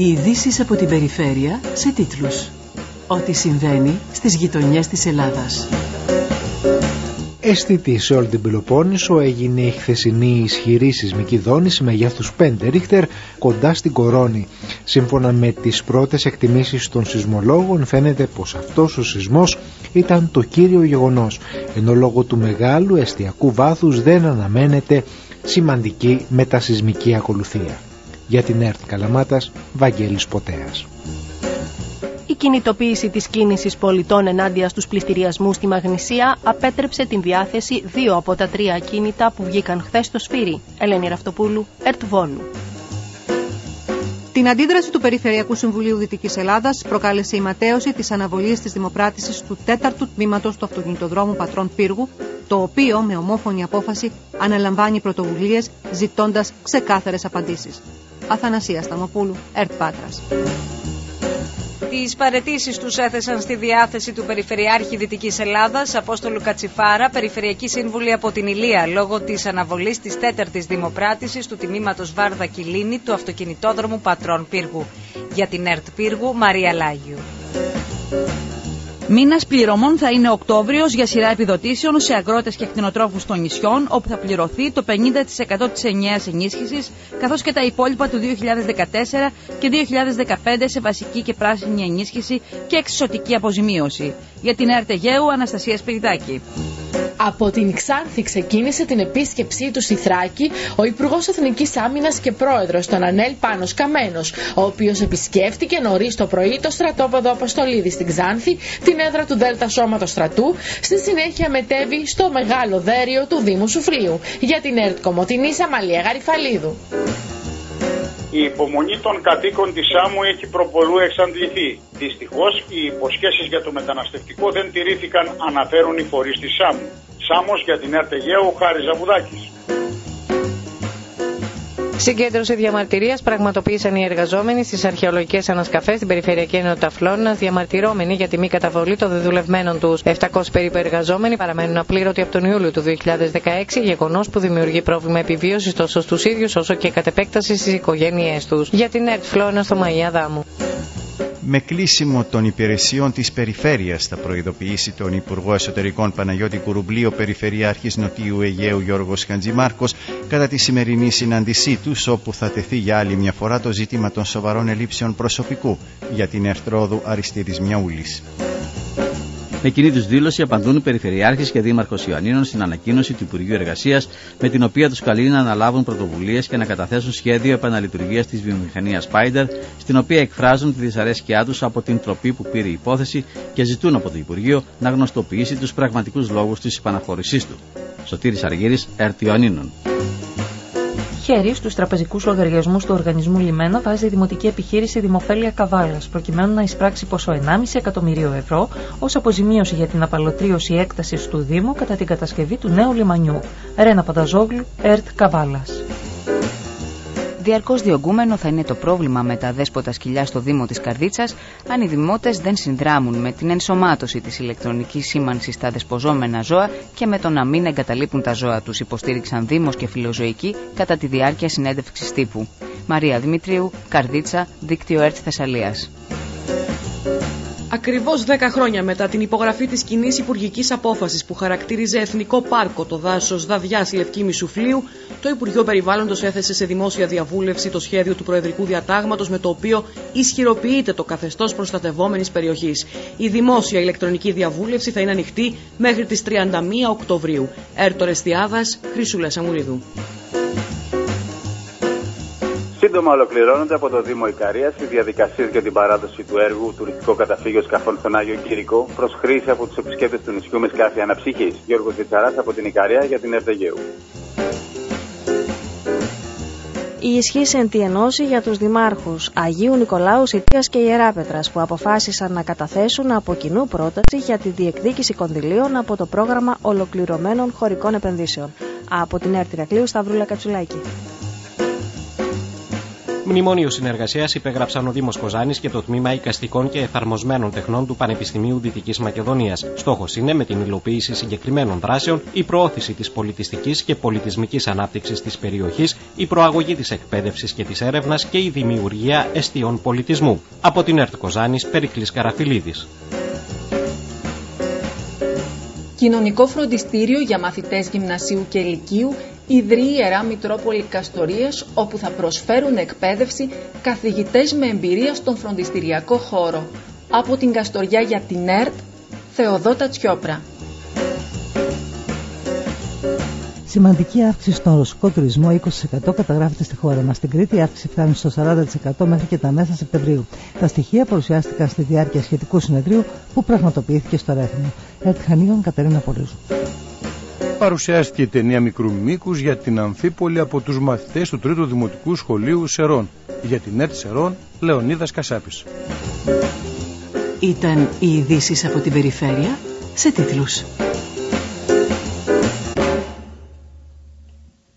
Οι ειδήσεις από την περιφέρεια σε τίτλους. Ό,τι συμβαίνει στις γειτονιές της Ελλάδας. Αισθητή σε όλη την Πελοπόννησο έγινε η χθεσινή ισχυρή σεισμική δόνηση μεγέθους 5 ρίχτερ κοντά στην Κορώνη. Σύμφωνα με τις πρώτες εκτιμήσεις των σεισμολόγων φαίνεται πως αυτός ο σεισμός ήταν το κύριο γεγονός ενώ λόγω του μεγάλου εστιακού βάθους δεν αναμένεται σημαντική μετασυσμική ακολουθία. Για την ΕΡΤ Καλαμάτας, Βαγγέλης Ποτέας. Η κινητοποίηση της κίνησης πολιτών ενάντια στους πληστηριασμούς στη Μαγνησία απέτρεψε την διάθεση δύο από τα τρία ακίνητα που βγήκαν χθες στο σφύρι. Ελένη Ραυτοπούλου, ΕΡΤ Βόνου. Την αντίδραση του Περιφερειακού Συμβουλίου Δυτικής Ελλάδας προκάλεσε η ματέωση της αναβολής της δημοπράτησης του τέταρτου τμήματος του αυτοκινητοδρόμου Πατρών Πύργου, το οποίο με ομόφωνη απόφαση αναλαμβάνει πρωτοβουλίες ζητώντας ξεκάθαρες απαντήσεις. Αθανασίας Σταμοπούλου, ΕΡΤ Πάτρας. Τις παρετήσεις τους έθεσαν στη διάθεση του Περιφερειάρχη Δυτικής Ελλάδας, Απόστολου Κατσιφάρα, Περιφερειακή Σύμβουλη από την Ηλία, λόγω της αναβολής της τέταρτης δημοπράτησης του τιμήματος Βάρδα Κιλίνη του αυτοκινητόδρομου Πατρών Πύργου. Για την ΕΡΤ Πύργου, Μαρία Λάγιου. Μήνας πληρωμών θα είναι Οκτώβριος για σειρά επιδοτήσεων σε αγρότες και κτηνοτρόφους των νησιών, όπου θα πληρωθεί το 50% της ενιαίας ενίσχυσης, καθώς και τα υπόλοιπα του 2014 και 2015 σε βασική και πράσινη ενίσχυση και εξισωτική αποζημίωση. Για την ΕΡΤΕΓΕΟΥ, Αναστασία Σπυριδάκη. Από την Ξάνθη ξεκίνησε την επίσκεψή του στη Θράκη ο Υπουργός Εθνικής Άμυνας και Πρόεδρος των ΑΝΕΛ Πάνος Καμένος, ο οποίος επισκέφτηκε νωρίς το πρωί το στρατόπεδο Αποστολίδης στην Ξάνθη, την έδρα του Δέλτα Σώματος Στρατού, στη συνέχεια μετέβη στο μεγάλο δέριο του Δήμου Σουφλίου. Για την ΕΡΤ Κομωτινής Αμαλία Γαριφαλίδου. Η υπομονή των κατοίκων της Σάμου έχει προπολού εξαντληθεί. Δυστυχώς, οι υποσχέσεις για το μεταναστευτικό δεν τηρήθηκαν, αναφέρουν οι φορείς της Σάμου. Σάμος για την Αιγαίου, Χάρης Ζαβουδάκης. Συγκέντρωση διαμαρτυρίας πραγματοποίησαν οι εργαζόμενοι στις αρχαιολογικές ανασκαφές στην Περιφερειακή Ενότητα Φλόρινα, διαμαρτυρώμενοι για τη μη καταβολή των δεδουλευμένων τους. 700 περίπου εργαζόμενοι παραμένουν απλήρωτοι από τον Ιούλιο του 2016, γεγονός που δημιουργεί πρόβλημα επιβίωσης τόσο στους ίδιους όσο και κατ' επέκταση στις οικογένειές τους. Για την ΕΡΤ Φλόρινα στο Μαία Δάμου με κλείσιμο των υπηρεσιών της περιφέρειας θα προειδοποιήσει τον Υπουργό Εσωτερικών Παναγιώτη Κουρουμπλή ο Περιφερειάρχης Νοτιού Αιγαίου Γιώργος Χαντζημάρκος κατά τη σημερινή συνάντησή τους όπου θα τεθεί για άλλη μια φορά το ζήτημα των σοβαρών ελλείψεων προσωπικού για την Ερθρόδου Αριστίδης Μιαούλης. Με κοινή τους δήλωση απαντούν οι Περιφερειάρχες και Δήμαρχος Ιωαννίνων στην ανακοίνωση του Υπουργείου Εργασίας, με την οποία τους καλεί να αναλάβουν πρωτοβουλίες και να καταθέσουν σχέδιο επαναλειτουργίας της βιομηχανίας Spider, στην οποία εκφράζουν τη δυσαρέσκειά τους από την τροπή που πήρε η υπόθεση και ζητούν από το Υπουργείο να γνωστοποιήσει τους πραγματικούς λόγους της επαναχώρησής του. Σωτήρης Αργύρης, Ιωαννίνων χέρι στους τραπεζικούς λογαριασμούς του οργανισμού Λιμένα βάζει η δημοτική επιχείρηση Δημοφέλεια Καβάλας, προκειμένου να εισπράξει ποσό 1,5 εκατομμυρίου ευρώ ως αποζημίωση για την απαλωτρίωση έκτασης του Δήμου κατά την κατασκευή του νέου λιμανιού. Ρένα Πανταζόγλου, ΕΡΤ Καβάλας. Διαρκώς διωγγούμενο θα είναι το πρόβλημα με τα δέσποτα σκυλιά στο Δήμο της Καρδίτσας, αν οι δημότες δεν συνδράμουν με την ενσωμάτωση της ηλεκτρονικής σήμανσης στα δεσποζόμενα ζώα και με το να μην εγκαταλείπουν τα ζώα τους, υποστήριξαν Δήμος και Φιλοζωική κατά τη διάρκεια συνέντευξης τύπου. Μαρία Δημητρίου, Καρδίτσα, Δίκτυο ΕΡΤ Θεσσαλίας. Ακριβώς 10 χρόνια μετά την υπογραφή της κοινής υπουργικής απόφασης που χαρακτήριζε Εθνικό Πάρκο το δάσος Δαδιά Λευκή Μισουφλίου, το Υπουργείο Περιβάλλοντος έθεσε σε δημόσια διαβούλευση το σχέδιο του Προεδρικού Διατάγματος με το οποίο ισχυροποιείται το καθεστώς προστατευόμενης περιοχής. Η δημόσια ηλεκτρονική διαβούλευση θα είναι ανοιχτή μέχρι τις 31 Οκτωβρίου. Έρτο Ρεστιάδα, Χρυσούλα Σαμουρίδου. Σύντομα ολοκληρώνονται από το Δήμο Ικαρίας οι διαδικασίες για την παράδοση του έργου τουριστικό καταφύγιο σκαφών στον Άγιο Κυρικό προς χρήση από τους επισκέπτες του νησιού με σκάφη αναψυχή. Γιώργος Τζιτσαρά από την Ικαρία για την Ερτεγέου. Η ισχύ εν τη ενώση για τους δημάρχους Αγίου Νικολάους Σιτίας και Ιεράπετρας που αποφάσισαν να καταθέσουν από κοινού πρόταση για τη διεκδίκηση κονδυλίων από το πρόγραμμα ολοκληρωμένων χωρικών επενδύσεων. Από την Έρτηρα Κλείου Σταυρούλα Κατσουλάκη. Μνημόνιο συνεργασίας υπέγραψαν ο Δήμος Κοζάνης και το Τμήμα Οικαστικών και Εφαρμοσμένων Τεχνών του Πανεπιστημίου Δυτικής Μακεδονίας. Στόχος είναι με την υλοποίηση συγκεκριμένων δράσεων η προώθηση της πολιτιστικής και πολιτισμικής ανάπτυξης της περιοχής, η προαγωγή της εκπαίδευσης και της έρευνας και η δημιουργία εστίων πολιτισμού. Από την ΕΡΤ Κοζάνης, Περικλής Καραφιλίδης. Κοινωνικό φροντιστήριο για μαθητές γυμνασίου και ηλικίου ιδρύει Ιερά Μητρόπολη Καστορίες όπου θα προσφέρουν εκπαίδευση καθηγητές με εμπειρία στον φροντιστηριακό χώρο. Από την Καστοριά για την ΕΡΤ, Θεοδότα Τσιόπρα. Σημαντική αύξηση στον ρωσικό τουρισμό 20% καταγράφεται στη χώρα μας. Στην Κρήτη η αύξηση φτάνει στο 40% μέχρι και τα μέσα Σεπτεμβρίου. Τα στοιχεία παρουσιάστηκαν στη διάρκεια σχετικού συνεδρίου που πραγματοποιήθηκε στο Ρέθινο. Ετχανίων Κατερίνα Πολύζου. Παρουσιάστηκε η ταινία μικρού μήκους για την Αμφίπολη από τους μαθητές του Τρίτου Δημοτικού Σχολείου Σερών. Για την ΕΡΤ Σερών, Λεωνίδας Κασάπης. Ήταν οι ειδήσεις από την περιφέρεια σε τίτλους.